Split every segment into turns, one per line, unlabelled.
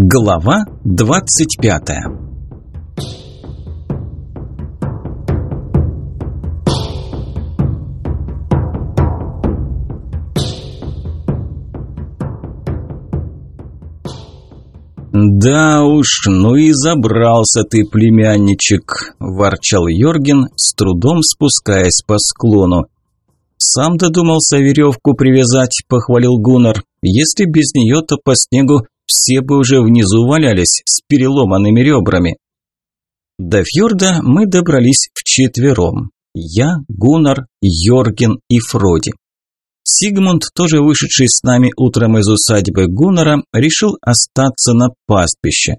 Глава 25 «Да уж, ну и забрался ты, племянничек», – ворчал Йорген, с трудом спускаясь по склону. «Сам додумался веревку привязать», – похвалил Гуннар. «Если без нее, то по снегу все бы уже внизу валялись с переломанными ребрами. До фьорда мы добрались вчетвером. Я, Гуннар, Йорген и Фроди. Сигмунд, тоже вышедший с нами утром из усадьбы Гуннара, решил остаться на пастбище.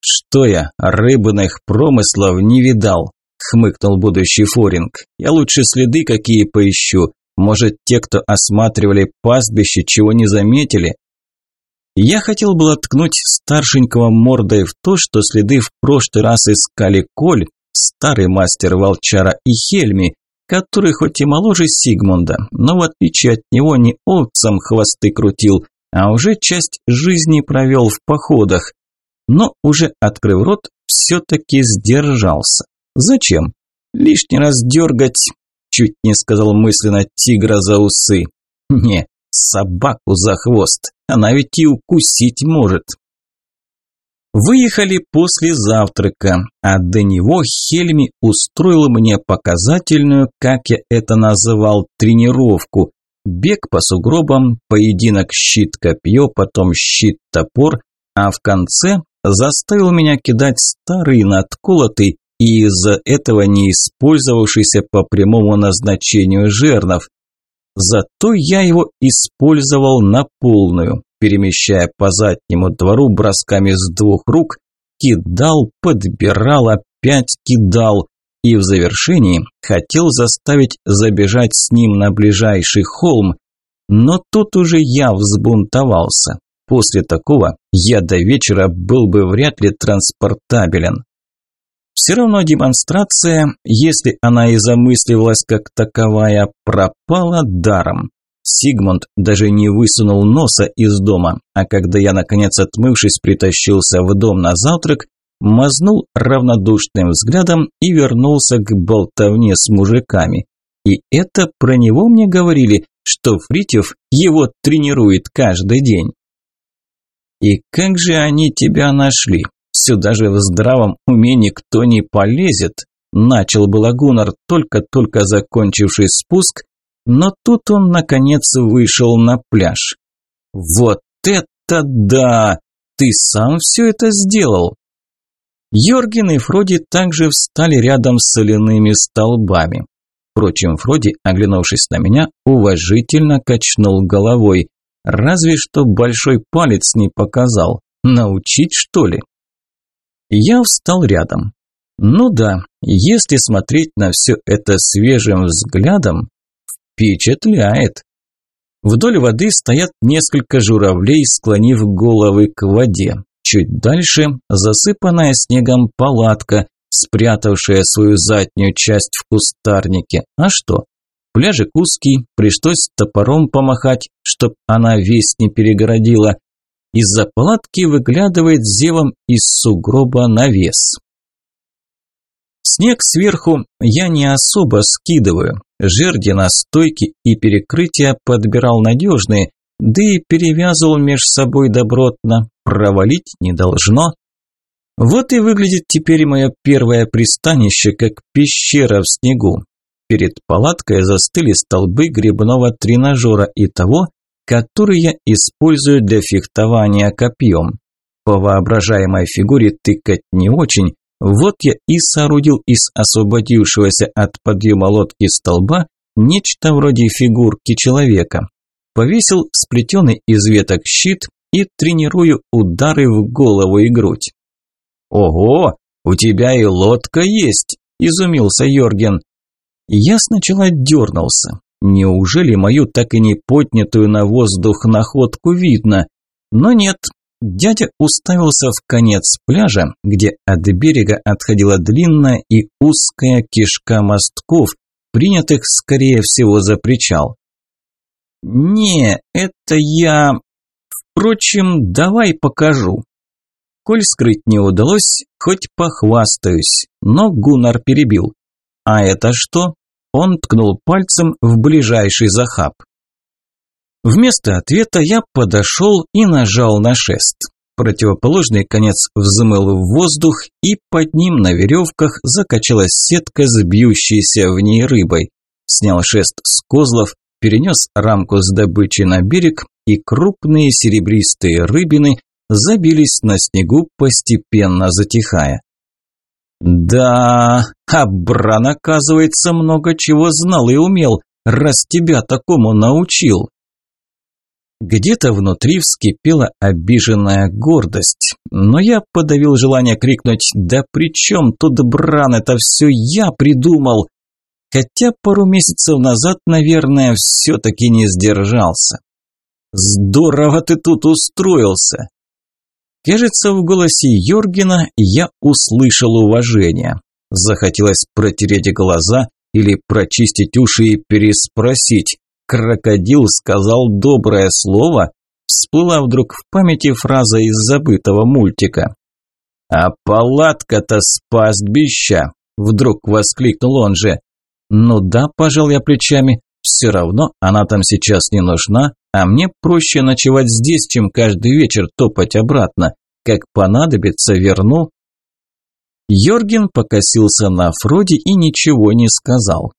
«Что я, рыбных промыслов не видал», – хмыкнул будущий Форинг. «Я лучше следы какие поищу. Может, те, кто осматривали пастбище, чего не заметили?» Я хотел было ткнуть старшенького мордой в то, что следы в прошлый раз искали Коль, старый мастер Волчара и Хельми, который хоть и моложе Сигмунда, но в отличие от него не овцам хвосты крутил, а уже часть жизни провел в походах. Но уже открыв рот, все-таки сдержался. Зачем? Лишний раз дергать, чуть не сказал мысленно тигра за усы. Не, собаку за хвост. Она ведь и укусить может. Выехали после завтрака, а до него Хельми устроил мне показательную, как я это называл, тренировку. Бег по сугробам, поединок щит-копье, потом щит-топор, а в конце заставил меня кидать старый надколотый и из-за этого не использовавшийся по прямому назначению жернов. Зато я его использовал на полную, перемещая по заднему двору бросками с двух рук, кидал, подбирал, опять кидал, и в завершении хотел заставить забежать с ним на ближайший холм, но тут уже я взбунтовался. После такого я до вечера был бы вряд ли транспортабелен. Все равно демонстрация, если она и замысливалась как таковая, пропала даром. Сигмунд даже не высунул носа из дома, а когда я, наконец отмывшись, притащился в дом на завтрак, мазнул равнодушным взглядом и вернулся к болтовне с мужиками. И это про него мне говорили, что Фритьев его тренирует каждый день. «И как же они тебя нашли?» Сюда же в здравом уме никто не полезет. Начал было Гуннар, только-только закончивший спуск, но тут он, наконец, вышел на пляж. «Вот это да! Ты сам все это сделал!» Йорген и Фроди также встали рядом с соляными столбами. Впрочем, Фроди, оглянувшись на меня, уважительно качнул головой. Разве что большой палец не показал. Научить, что ли? Я встал рядом. Ну да, если смотреть на все это свежим взглядом, впечатляет. Вдоль воды стоят несколько журавлей, склонив головы к воде. Чуть дальше засыпанная снегом палатка, спрятавшая свою заднюю часть в кустарнике. А что? Пляжик узкий, пришлось топором помахать, чтоб она весь не перегородила. Из-за палатки выглядывает зевом из сугроба навес. Снег сверху я не особо скидываю. Жерди на стойки и перекрытия подбирал надежные, да и перевязывал меж собой добротно, провалить не должно. Вот и выглядит теперь мое первое пристанище, как пещера в снегу. Перед палаткой застыли столбы грибного тренажера и того, который я использую для фехтования копьем. По воображаемой фигуре тыкать не очень, вот я и соорудил из освободившегося от подъема лодки столба нечто вроде фигурки человека. Повесил сплетенный из веток щит и тренирую удары в голову и грудь. «Ого, у тебя и лодка есть!» – изумился Йорген. Я сначала дернулся, Неужели мою так и не поднятую на воздух находку видно? Но нет. Дядя уставился в конец пляжа, где от берега отходила длинная и узкая кишка мостков, принятых, скорее всего, за причал. «Не, это я...» Впрочем, давай покажу. Коль скрыть не удалось, хоть похвастаюсь, но Гуннар перебил. А это что? Он ткнул пальцем в ближайший захаб. Вместо ответа я подошел и нажал на шест. Противоположный конец взмыл в воздух, и под ним на веревках закачалась сетка с бьющейся в ней рыбой. Снял шест с козлов, перенес рамку с добычей на берег, и крупные серебристые рыбины забились на снегу, постепенно затихая. «Да, Абран, оказывается, много чего знал и умел, раз тебя такому научил». Где-то внутри вскипела обиженная гордость, но я подавил желание крикнуть «Да при чем тут Бран, это все я придумал!» Хотя пару месяцев назад, наверное, все-таки не сдержался. «Здорово ты тут устроился!» Кажется, в голосе Йоргена я услышал уважение. Захотелось протереть глаза или прочистить уши и переспросить. «Крокодил сказал доброе слово?» Всплыла вдруг в памяти фраза из забытого мультика. «А палатка-то с пастбища!» Вдруг воскликнул он же. «Ну да, пожал я плечами, все равно она там сейчас не нужна, а мне проще ночевать здесь, чем каждый вечер топать обратно. Как понадобится, верну». Йорген покосился на Фроди и ничего не сказал.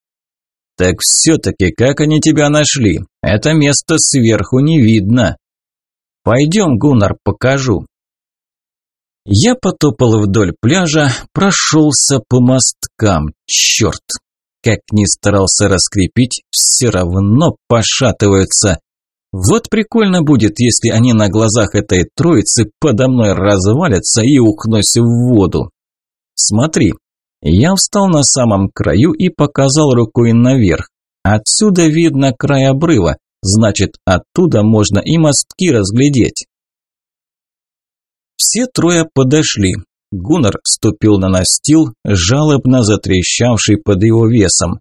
«Так все-таки как они тебя нашли? Это место сверху не видно». «Пойдем, Гуннар, покажу». Я потопал вдоль пляжа, прошелся по мосткам. Черт! Как ни старался раскрепить, все равно пошатываются. Вот прикольно будет, если они на глазах этой троицы подо мной развалятся и ухнусь в воду. Смотри, я встал на самом краю и показал рукой наверх. Отсюда видно край обрыва, значит, оттуда можно и мостки разглядеть. Все трое подошли. Гуннар ступил на настил, жалобно затрещавший под его весом.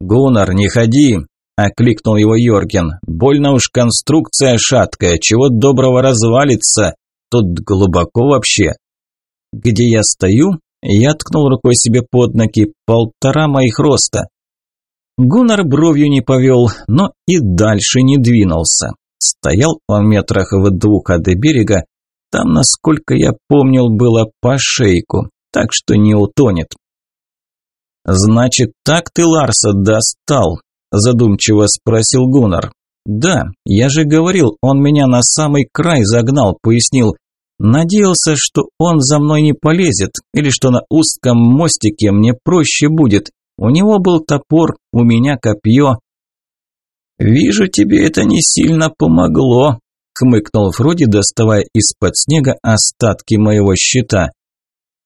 «Гуннар, не ходи!» – окликнул его Йорген. «Больно уж конструкция шаткая, чего доброго развалится. Тут глубоко вообще». Где я стою, я ткнул рукой себе под ноги, полтора моих роста. Гуннар бровью не повел, но и дальше не двинулся. Стоял он метрах в двух от берега, там, насколько я помнил, было по шейку, так что не утонет. «Значит, так ты Ларса достал?» – задумчиво спросил Гуннар. «Да, я же говорил, он меня на самый край загнал», – пояснил. Надеялся, что он за мной не полезет, или что на узком мостике мне проще будет. У него был топор, у меня копье. «Вижу, тебе это не сильно помогло», – хмыкнул Фроди, доставая из-под снега остатки моего щита.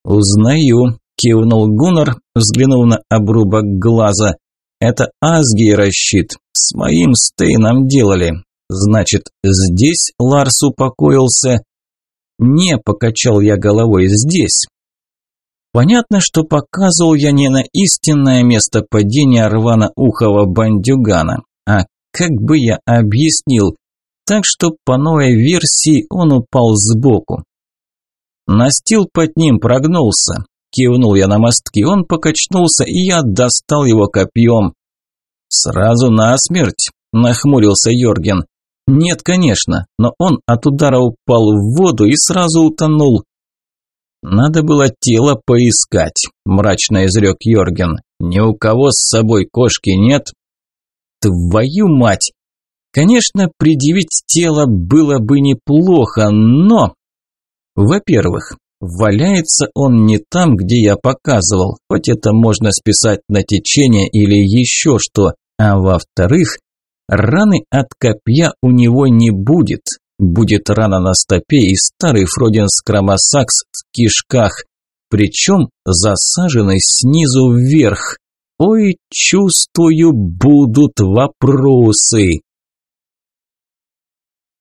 «Узнаю», – кивнул Гуннар, взглянув на обрубок глаза. «Это Асгейра щит, с моим Стейном делали. Значит, здесь Ларс упокоился?» «Не», – покачал я головой, – «здесь». Понятно, что показывал я не на истинное место падения рвано-ухого бандюгана, а как бы я объяснил, так что по новой версии он упал сбоку. Настил под ним прогнулся. Кивнул я на мостки, он покачнулся, и я достал его копьем. «Сразу насмерть?» – нахмурился Йорген. Нет, конечно, но он от удара упал в воду и сразу утонул. Надо было тело поискать, мрачно изрек Йорген. Ни у кого с собой кошки нет. Твою мать! Конечно, предъявить тело было бы неплохо, но... Во-первых, валяется он не там, где я показывал, хоть это можно списать на течение или еще что, а во-вторых, Раны от копья у него не будет. Будет рана на стопе и старый Фродин скромосакс в кишках, причем засаженный снизу вверх. Ой, чувствую, будут вопросы.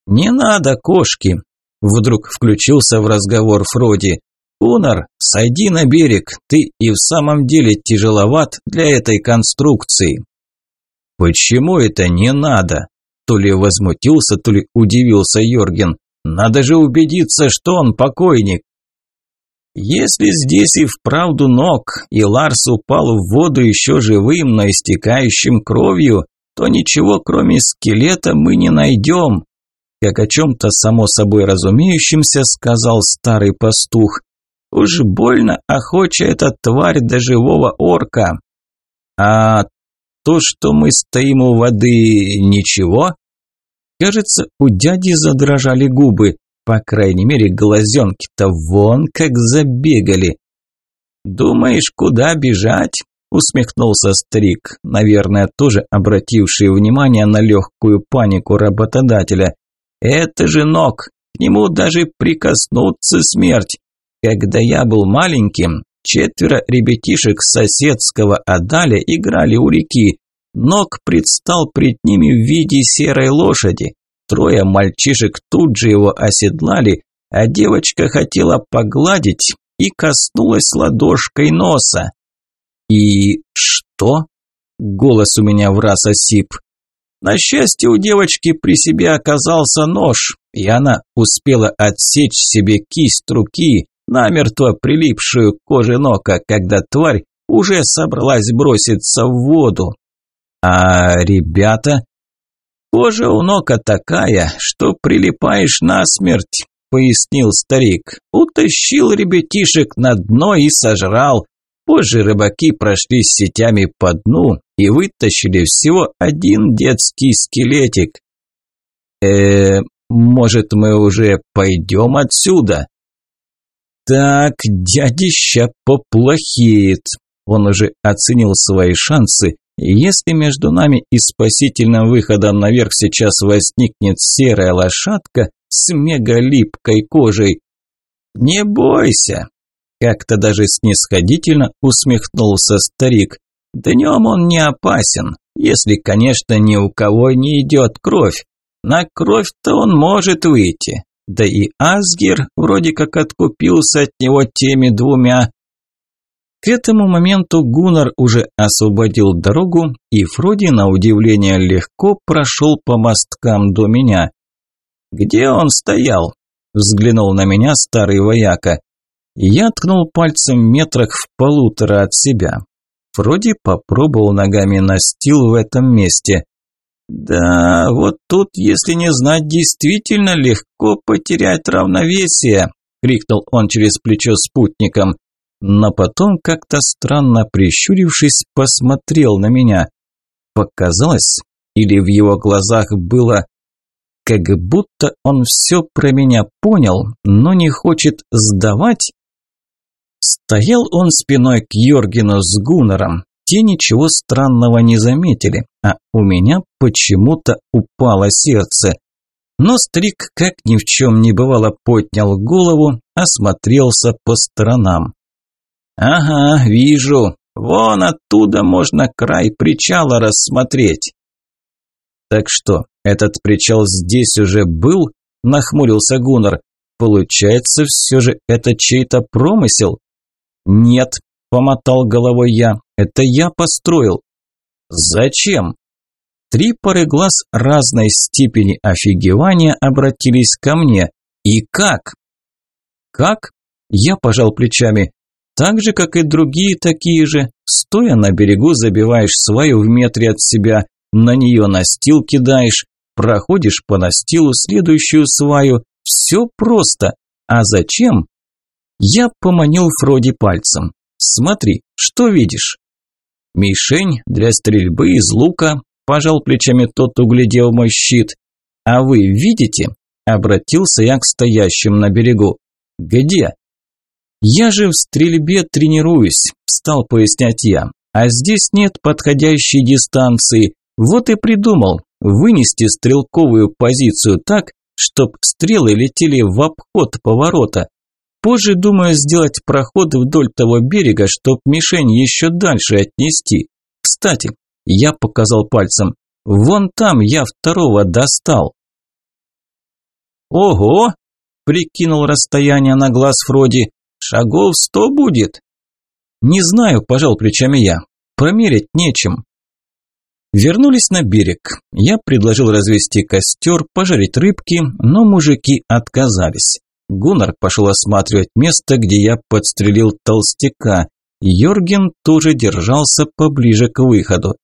«Не надо, кошки!» – вдруг включился в разговор Фроди. «Унар, сойди на берег, ты и в самом деле тяжеловат для этой конструкции». «Почему это не надо?» То ли возмутился, то ли удивился Йорген. Надо же убедиться, что он покойник. Если здесь и вправду ног, и Ларс упал в воду еще живым, но истекающим кровью, то ничего кроме скелета мы не найдем. Как о чем-то само собой разумеющемся сказал старый пастух. Уж больно охоча эта тварь до живого орка. А то, что мы стоим у воды, ничего? Кажется, у дяди задрожали губы. По крайней мере, глазенки-то вон как забегали. «Думаешь, куда бежать?» – усмехнулся старик, наверное, тоже обративший внимание на легкую панику работодателя. «Это же ног, к нему даже прикоснуться смерть. Когда я был маленьким, четверо ребятишек соседского Адаля играли у реки. Ног предстал пред ними в виде серой лошади. Трое мальчишек тут же его оседлали, а девочка хотела погладить и коснулась ладошкой носа. «И что?» – голос у меня в раз осип. На счастье, у девочки при себе оказался нож, и она успела отсечь себе кисть руки, намертво прилипшую к коже нока, когда тварь уже собралась броситься в воду. А ребята Кожа у нока такая, что прилипаешь насмерть, пояснил старик. Утащил ребятишек на дно и сожрал. Позже рыбаки прошли с сетями по дну и вытащили всего один детский скелетик. Э, может, мы уже пойдем отсюда? Так, дядища поплохеет. Он уже оценил свои шансы если между нами и спасительным выходом наверх сейчас возникнет серая лошадка с мегалипкой кожей, не бойся, как-то даже снисходительно усмехнулся старик. Днем он не опасен, если, конечно, ни у кого не идет кровь. На кровь-то он может выйти. Да и Асгер вроде как откупился от него теми двумя, к этому моменту Гуннар уже освободил дорогу, и Фроди, на удивление, легко прошел по мосткам до меня. «Где он стоял?» – взглянул на меня старый вояка. Я ткнул пальцем метрах в полутора от себя. Фроди попробовал ногами настил в этом месте. «Да, вот тут, если не знать, действительно легко потерять равновесие», – крикнул он через плечо спутником но потом, как-то странно прищурившись, посмотрел на меня. Показалось, или в его глазах было, как будто он все про меня понял, но не хочет сдавать? Стоял он спиной к Йоргену с Гуннером. Те ничего странного не заметили, а у меня почему-то упало сердце. Но старик, как ни в чем не бывало, поднял голову, осмотрелся по сторонам. «Ага, вижу. Вон оттуда можно край причала рассмотреть». «Так что, этот причал здесь уже был?» – нахмурился Гуннар. «Получается, все же это чей-то промысел?» «Нет», – помотал головой я, – «это я построил». «Зачем?» Три пары глаз разной степени офигевания обратились ко мне. «И как?» «Как?» – я пожал плечами. Так же, как и другие такие же, стоя на берегу, забиваешь сваю в метре от себя, на нее настил кидаешь, проходишь по настилу следующую сваю. Все просто. А зачем? Я поманил Фроди пальцем. Смотри, что видишь? Мишень для стрельбы из лука, пожал плечами тот, углядел мой щит. А вы видите? Обратился я к стоящим на берегу. Где? «Я же в стрельбе тренируюсь», – стал пояснять я. «А здесь нет подходящей дистанции. Вот и придумал вынести стрелковую позицию так, чтоб стрелы летели в обход поворота. Позже думаю сделать проход вдоль того берега, чтоб мишень еще дальше отнести. Кстати, я показал пальцем, вон там я второго достал. Ого! Прикинул расстояние на глаз Фроди. Шагов сто будет. Не знаю, пожал плечами я. Померить нечем. Вернулись на берег. Я предложил развести костер, пожарить рыбки, но мужики отказались. Гуннар пошел осматривать место, где я подстрелил толстяка. Йорген тоже держался поближе к выходу.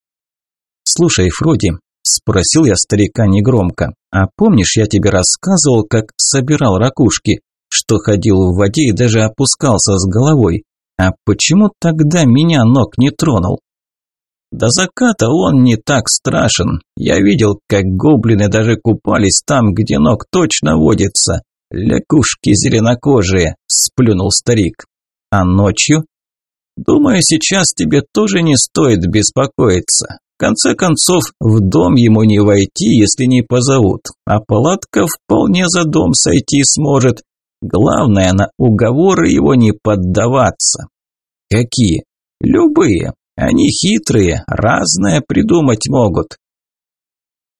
«Слушай, Фроди», – спросил я старика негромко, – «а помнишь, я тебе рассказывал, как собирал ракушки, что ходил в воде и даже опускался с головой? А почему тогда меня ног не тронул?» До заката он не так страшен. Я видел, как гоблины даже купались там, где ног точно водится. Лякушки зеленокожие, сплюнул старик. А ночью? Думаю, сейчас тебе тоже не стоит беспокоиться. В конце концов, в дом ему не войти, если не позовут. А палатка вполне за дом сойти сможет. Главное, на уговоры его не поддаваться. Какие? Любые. Они хитрые, разное придумать могут.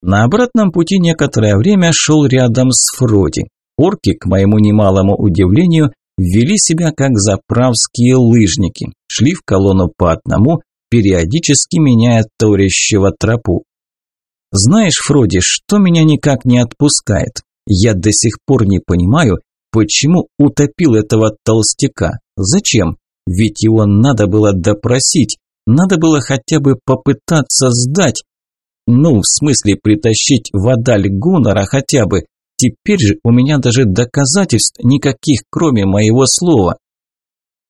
На обратном пути некоторое время шел рядом с Фроди. Орки, к моему немалому удивлению, вели себя как заправские лыжники, шли в колонну по одному, периодически меняя товарищего тропу. Знаешь, Фроди, что меня никак не отпускает? Я до сих пор не понимаю, почему утопил этого толстяка. Зачем? Ведь его надо было допросить, надо было хотя бы попытаться сдать. Ну, в смысле притащить водаль Гуннера хотя бы. Теперь же у меня даже доказательств никаких, кроме моего слова.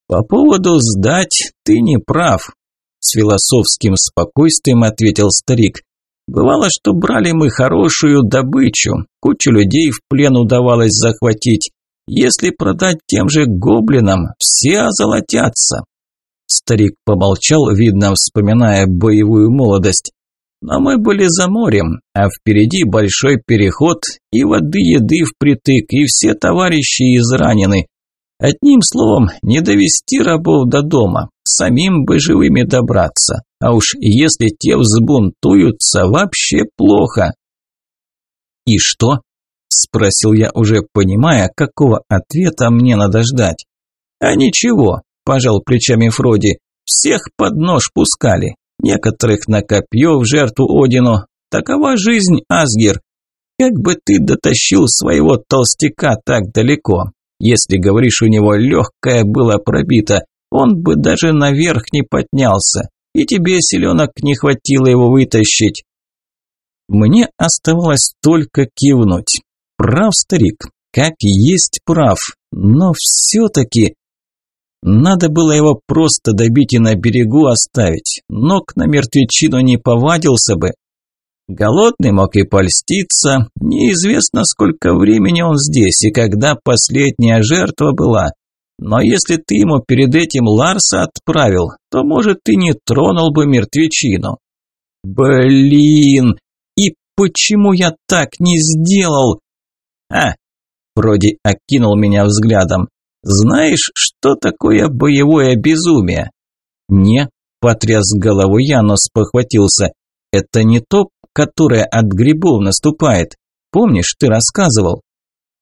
По поводу сдать ты не прав, с философским спокойствием ответил старик. Бывало, что брали мы хорошую добычу, кучу людей в плен удавалось захватить. Если продать тем же гоблинам, все озолотятся. Старик помолчал, видно, вспоминая боевую молодость. Но мы были за морем, а впереди большой переход, и воды еды впритык, и все товарищи изранены. Одним словом, не довести рабов до дома, самим бы живыми добраться. А уж если те взбунтуются, вообще плохо. «И что?» – спросил я, уже понимая, какого ответа мне надо ждать. «А ничего, – пожал плечами Фроди. «Всех под нож пускали. Некоторых на копье в жертву Одину. Такова жизнь, Асгир. Как бы ты дотащил своего толстяка так далеко? Если, говоришь, у него легкое было пробито, он бы даже наверх не поднялся. И тебе селенок не хватило его вытащить». Мне оставалось только кивнуть. Прав старик, как есть прав, но все-таки... Надо было его просто добить и на берегу оставить. Ног на мертвечину не повадился бы. Голодный мог и польститься. Неизвестно, сколько времени он здесь и когда последняя жертва была. Но если ты ему перед этим Ларса отправил, то, может, ты не тронул бы мертвечину. Блин, и почему я так не сделал? А, вроде окинул меня взглядом. Знаешь, что такое боевое безумие? Не, потряс головой я, но спохватился. Это не то, которое от грибов наступает. Помнишь, ты рассказывал?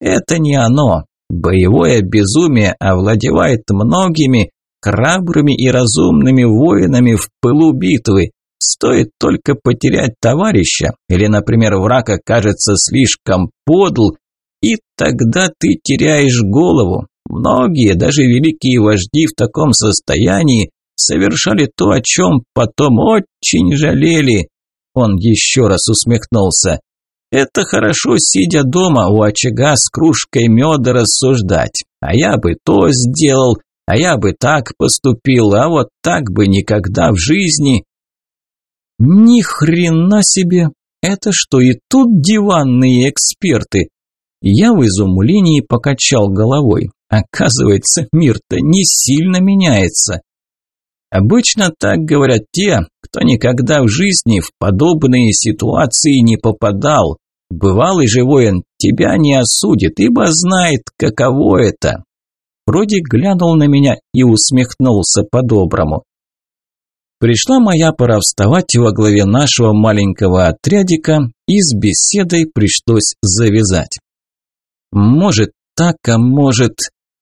Это не оно. Боевое безумие овладевает многими храбрыми и разумными воинами в пылу битвы. Стоит только потерять товарища, или, например, враг окажется слишком подл, и тогда ты теряешь голову, Многие, даже великие вожди в таком состоянии, совершали то, о чем потом очень жалели. Он еще раз усмехнулся. Это хорошо, сидя дома у очага с кружкой меда рассуждать. А я бы то сделал, а я бы так поступил, а вот так бы никогда в жизни. Ни хрена себе! Это что, и тут диванные эксперты? Я в изумлении покачал головой. Оказывается, мир-то не сильно меняется. Обычно так говорят те, кто никогда в жизни в подобные ситуации не попадал. Бывалый же воин тебя не осудит, ибо знает, каково это. Вроде глянул на меня и усмехнулся по-доброму. Пришла моя пора вставать во главе нашего маленького отрядика, и с беседой пришлось завязать. Может так, а может...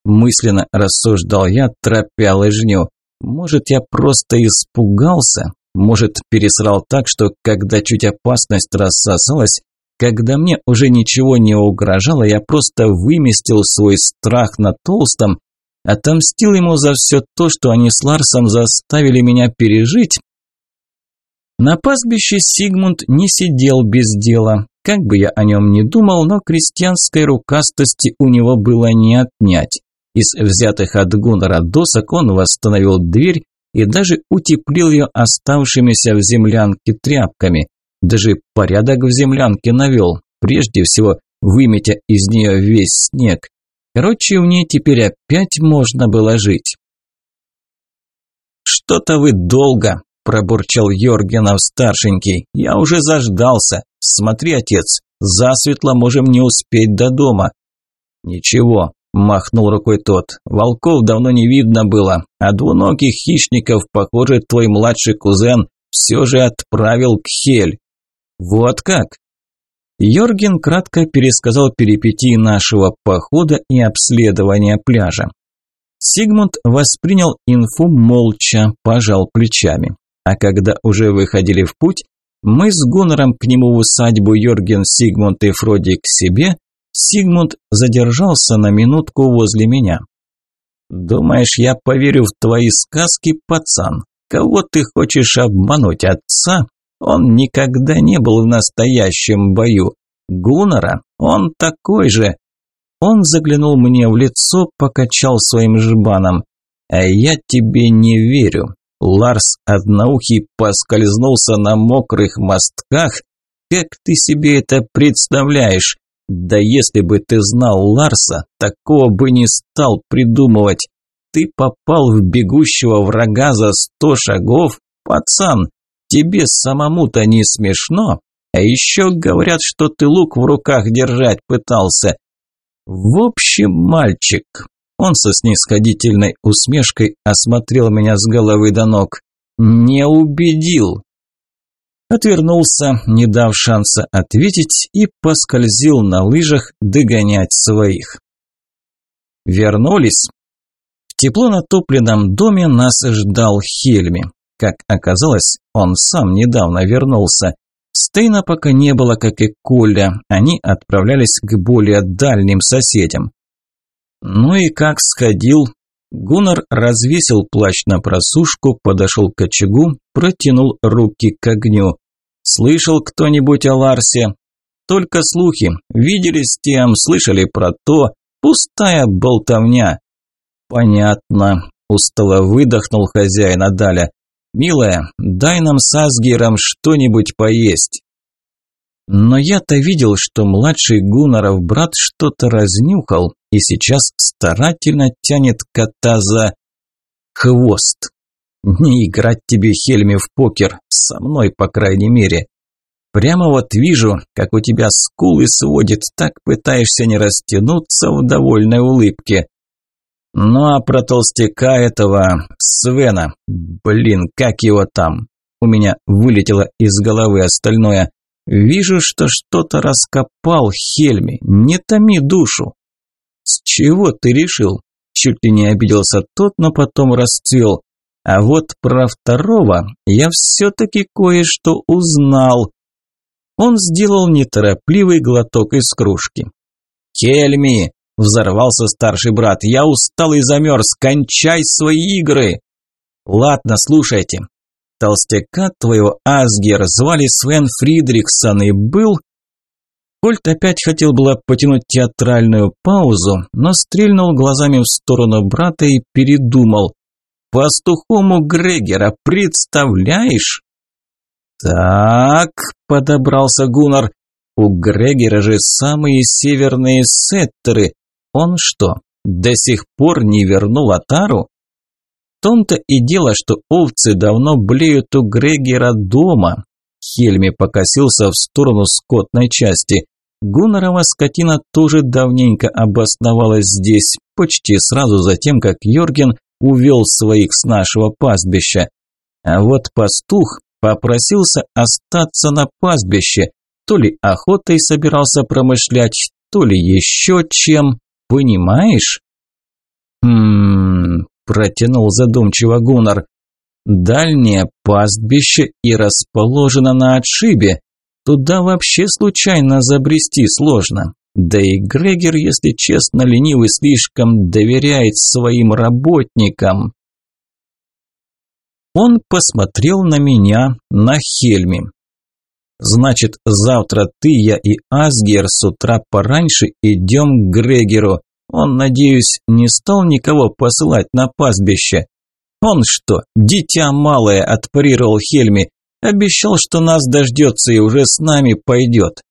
Мысленно рассуждал я, тропя лыжню. Может, я просто испугался? Может, пересрал так, что когда чуть опасность рассосалась, когда мне уже ничего не угрожало, я просто выместил свой страх на толстом, отомстил ему за все то, что они с Ларсом заставили меня пережить. На пастбище Сигмунд не сидел без дела. Как бы я о нем ни думал, но крестьянской рукастости у него было не отнять. Из взятых от Гуннера досок он восстановил дверь и даже утеплил ее оставшимися в землянке тряпками. Даже порядок в землянке навел, прежде всего выметя из нее весь снег. Короче, в ней теперь опять можно было жить. «Что-то вы долго», – пробурчал Йоргенов-старшенький. «Я уже заждался. Смотри, отец, засветло можем не успеть до дома». «Ничего, Махнул рукой тот. Волков давно не видно было, а двуногих хищников, похоже, твой младший кузен все же отправил к Хель. Вот как? Йорген кратко пересказал перипетии нашего похода и обследования пляжа. Сигмунд воспринял инфу молча, пожал плечами. А когда уже выходили в путь, мы с Гуннером к нему в усадьбу Йорген, Сигмунд и Фроди к себе – Сигмунд задержался на минутку возле меня. «Думаешь, я поверю в твои сказки, пацан? Кого ты хочешь обмануть, отца? Он никогда не был в настоящем бою. Гуннера? Он такой же!» Он заглянул мне в лицо, покачал своим жбаном. «А я тебе не верю. Ларс Одноухий поскользнулся на мокрых мостках. Как ты себе это представляешь? Да если бы ты знал Ларса, такого бы не стал придумывать. Ты попал в бегущего врага за сто шагов? Пацан, тебе самому-то не смешно? А еще говорят, что ты лук в руках держать пытался. В общем, мальчик, он со снисходительной усмешкой осмотрел меня с головы до ног. Не убедил. Отвернулся, не дав шанса ответить, и поскользил на лыжах догонять своих. Вернулись. В тепло натопленном доме нас ждал Хельми. Как оказалось, он сам недавно вернулся. Стейна пока не было, как и Коля, они отправлялись к более дальним соседям. Ну и как сходил? Гуннар развесил плащ на просушку, подошел к очагу, протянул руки к огню. Слышал кто-нибудь о Ларсе? Только слухи. Видели с тем, слышали про то. Пустая болтовня. Понятно. Устало выдохнул хозяин Адаля. Милая, дай нам с Асгером что-нибудь поесть. Но я-то видел, что младший Гуннаров брат что-то разнюхал и сейчас старательно тянет кота за хвост. Не играть тебе, Хельми, в покер, со мной, по крайней мере. Прямо вот вижу, как у тебя скулы сводит, так пытаешься не растянуться в довольной улыбке. Ну а про толстяка этого, Свена, блин, как его там? У меня вылетело из головы остальное. Вижу, что что-то раскопал Хельми, не томи душу. С чего ты решил? Чуть ли не обиделся тот, но потом расцвел. А вот про второго я все-таки кое-что узнал. Он сделал неторопливый глоток из кружки. «Кельми!» – взорвался старший брат. «Я устал и замерз. Кончай свои игры!» «Ладно, слушайте. Толстяка твоего Асгер звали Свен Фридриксон и был...» Кольт опять хотел было потянуть театральную паузу, но стрельнул глазами в сторону брата и передумал. Пастухом у Грегера, представляешь? Так, подобрался Гуннар. У Грегера же самые северные сеттеры. Он что, до сих пор не вернул Атару? В том-то и дело, что овцы давно блеют у Грегера дома. Хельми покосился в сторону скотной части. Гуннарова скотина тоже давненько обосновалась здесь, почти сразу за тем, как Йорген увел своих с нашего пастбища. А вот пастух попросился остаться на пастбище, то ли охотой собирался промышлять, то ли еще чем, понимаешь? Хм, протянул задумчиво Гуннар. Дальнее пастбище и расположено на отшибе. Туда вообще случайно забрести сложно. Да и Грегер, если честно, ленивый слишком доверяет своим работникам. Он посмотрел на меня, на Хельми. Значит, завтра ты, я и Асгер с утра пораньше идем к Грегеру. Он, надеюсь, не стал никого посылать на пастбище. Он что, дитя малое, отпарировал Хельми. Обещал, что нас дождется и уже с нами пойдет.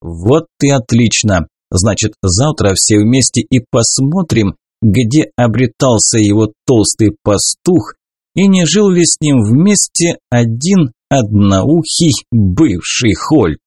Вот и отлично. Значит, завтра все вместе и посмотрим, где обретался его толстый пастух и не жил ли с ним вместе один одноухий бывший Хольт.